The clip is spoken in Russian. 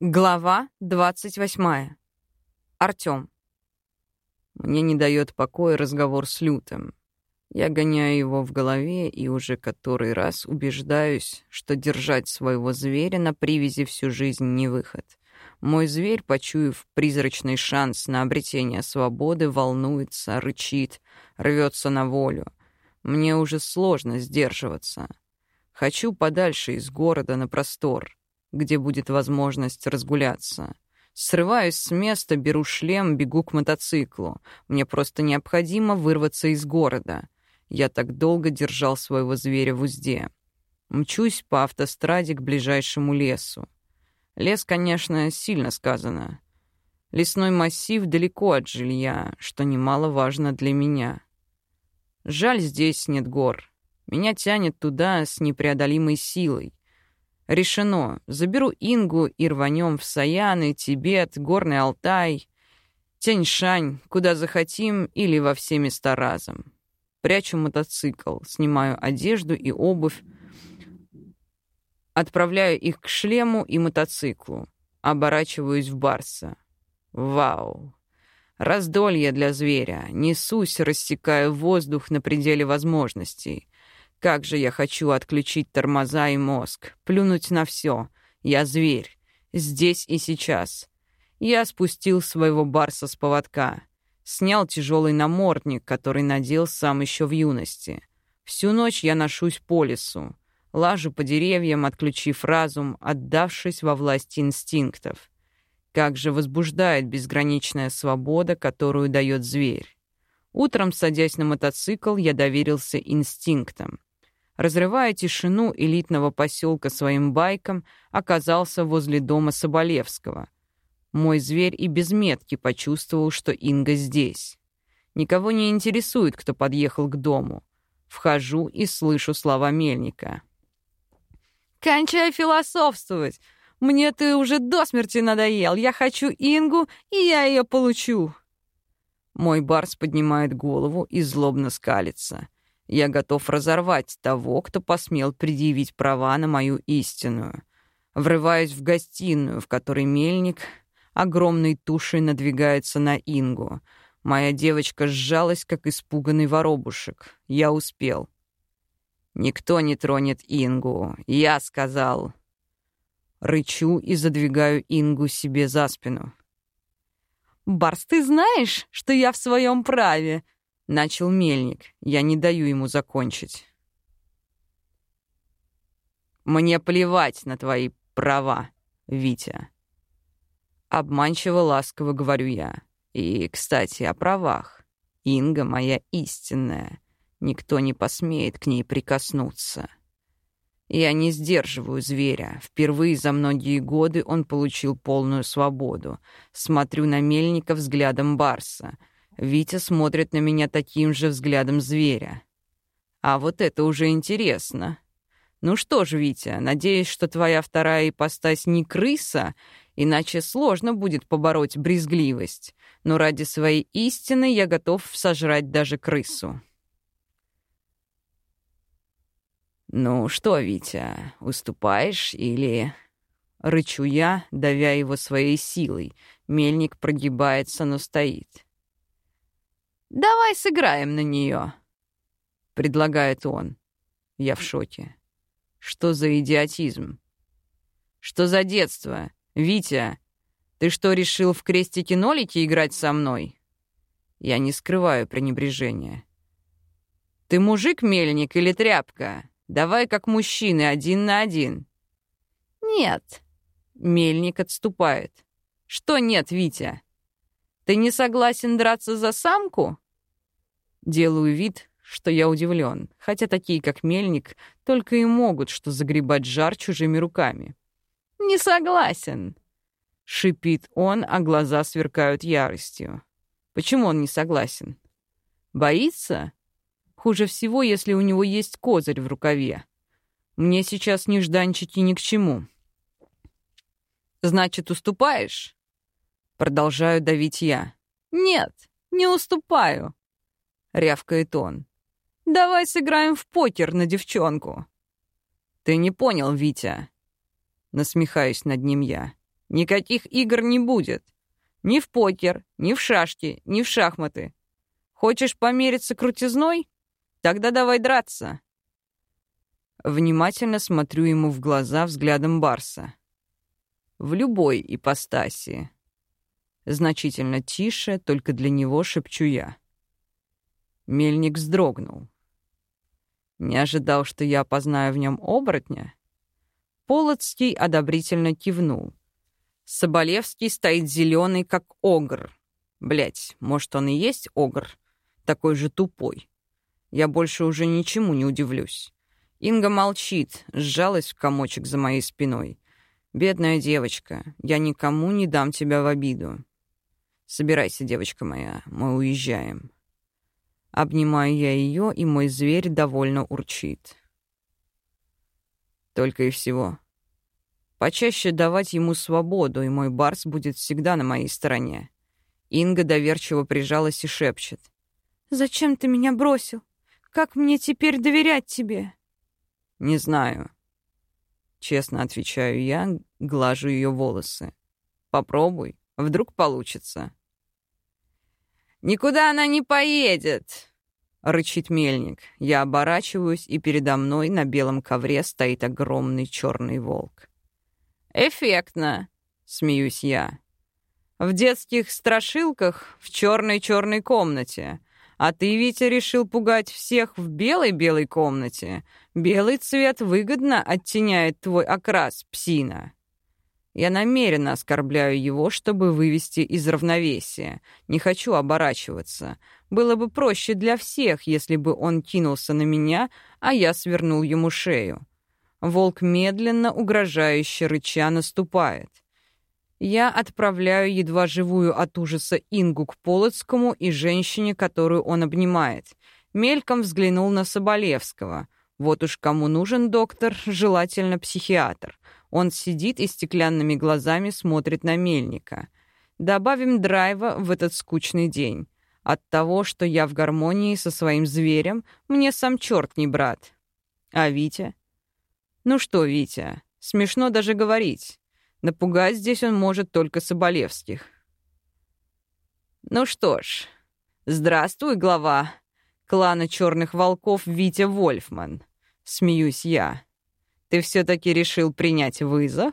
Глава 28. Артём. Мне не дает покоя разговор с Лютым. Я гоняю его в голове и уже который раз убеждаюсь, что держать своего зверя на привязи всю жизнь не выход. Мой зверь, почуяв призрачный шанс на обретение свободы, волнуется, рычит, рвется на волю. Мне уже сложно сдерживаться. Хочу подальше из города на простор — где будет возможность разгуляться. Срываюсь с места, беру шлем, бегу к мотоциклу. Мне просто необходимо вырваться из города. Я так долго держал своего зверя в узде. Мчусь по автостраде к ближайшему лесу. Лес, конечно, сильно сказано. Лесной массив далеко от жилья, что немаловажно для меня. Жаль, здесь нет гор. Меня тянет туда с непреодолимой силой. Решено. Заберу Ингу и рванем в Саяны, Тибет, Горный Алтай, Тяньшань, куда захотим или во все места разом. Прячу мотоцикл, снимаю одежду и обувь, отправляю их к шлему и мотоциклу, оборачиваюсь в Барса. Вау! Раздолье для зверя. Несусь, рассекая воздух на пределе возможностей. Как же я хочу отключить тормоза и мозг, плюнуть на все. Я зверь. Здесь и сейчас. Я спустил своего барса с поводка. Снял тяжелый намордник, который надел сам еще в юности. Всю ночь я ношусь по лесу. Лажу по деревьям, отключив разум, отдавшись во власть инстинктов. Как же возбуждает безграничная свобода, которую дает зверь. Утром, садясь на мотоцикл, я доверился инстинктам разрывая тишину элитного поселка своим байком, оказался возле дома Соболевского. Мой зверь и без метки почувствовал, что Инга здесь. Никого не интересует, кто подъехал к дому. Вхожу и слышу слова Мельника. «Кончай философствовать! Мне ты уже до смерти надоел. Я хочу Ингу, и я ее получу!» Мой барс поднимает голову и злобно скалится. Я готов разорвать того, кто посмел предъявить права на мою истинную. Врываюсь в гостиную, в которой мельник огромной тушей надвигается на Ингу. Моя девочка сжалась, как испуганный воробушек. Я успел. «Никто не тронет Ингу. Я сказал». Рычу и задвигаю Ингу себе за спину. «Барс, ты знаешь, что я в своем праве?» Начал мельник. Я не даю ему закончить. Мне плевать на твои права, Витя. Обманчиво ласково говорю я. И, кстати, о правах. Инга моя истинная. Никто не посмеет к ней прикоснуться. Я не сдерживаю зверя. Впервые за многие годы он получил полную свободу. Смотрю на мельника взглядом барса — Витя смотрит на меня таким же взглядом зверя. А вот это уже интересно. Ну что ж, Витя, надеюсь, что твоя вторая ипостась не крыса, иначе сложно будет побороть брезгливость. Но ради своей истины я готов сожрать даже крысу. «Ну что, Витя, уступаешь или...» Рычу я, давя его своей силой. Мельник прогибается, но стоит. «Давай сыграем на нее», — предлагает он. Я в шоке. Что за идиотизм? Что за детство? Витя, ты что, решил в крестики-нолики играть со мной? Я не скрываю пренебрежения. Ты мужик, мельник или тряпка? Давай как мужчины, один на один. Нет. Мельник отступает. Что нет, Витя? Ты не согласен драться за самку? Делаю вид, что я удивлен, хотя такие, как Мельник, только и могут что загребать жар чужими руками. «Не согласен!» — шипит он, а глаза сверкают яростью. Почему он не согласен? Боится? Хуже всего, если у него есть козырь в рукаве. Мне сейчас нежданчики ни к чему. «Значит, уступаешь?» Продолжаю давить я. «Нет, не уступаю», — рявкает он. «Давай сыграем в покер на девчонку». «Ты не понял, Витя». Насмехаюсь над ним я. Никаких игр не будет. Ни в покер, ни в шашки, ни в шахматы. Хочешь помериться крутизной? Тогда давай драться. Внимательно смотрю ему в глаза взглядом Барса. В любой ипостаси. Значительно тише, только для него шепчу я. Мельник вздрогнул. Не ожидал, что я опознаю в нем оборотня? Полоцкий одобрительно кивнул. Соболевский стоит зеленый, как огр. Блять, может, он и есть огр, такой же тупой. Я больше уже ничему не удивлюсь. Инга молчит, сжалась в комочек за моей спиной. «Бедная девочка, я никому не дам тебя в обиду. Собирайся, девочка моя, мы уезжаем». Обнимаю я ее, и мой зверь довольно урчит. Только и всего. Почаще давать ему свободу, и мой барс будет всегда на моей стороне. Инга доверчиво прижалась и шепчет. «Зачем ты меня бросил? Как мне теперь доверять тебе?» «Не знаю». Честно отвечаю я, глажу ее волосы. «Попробуй, вдруг получится». «Никуда она не поедет!» — рычит мельник. Я оборачиваюсь, и передо мной на белом ковре стоит огромный черный волк. «Эффектно!» — смеюсь я. «В детских страшилках в черной-черной комнате. А ты, Витя, решил пугать всех в белой-белой комнате. Белый цвет выгодно оттеняет твой окрас, псина». Я намеренно оскорбляю его, чтобы вывести из равновесия. Не хочу оборачиваться. Было бы проще для всех, если бы он кинулся на меня, а я свернул ему шею. Волк медленно, угрожающе рыча наступает. Я отправляю едва живую от ужаса Ингу к Полоцкому и женщине, которую он обнимает. Мельком взглянул на Соболевского. Вот уж кому нужен доктор, желательно психиатр. Он сидит и стеклянными глазами смотрит на мельника. Добавим драйва в этот скучный день. От того, что я в гармонии со своим зверем, мне сам черт не брат. А Витя? Ну что, Витя, смешно даже говорить. Напугать здесь он может только Соболевских. Ну что ж, здравствуй, глава клана Черных Волков Витя Вольфман. Смеюсь я. Ты все-таки решил принять вызов?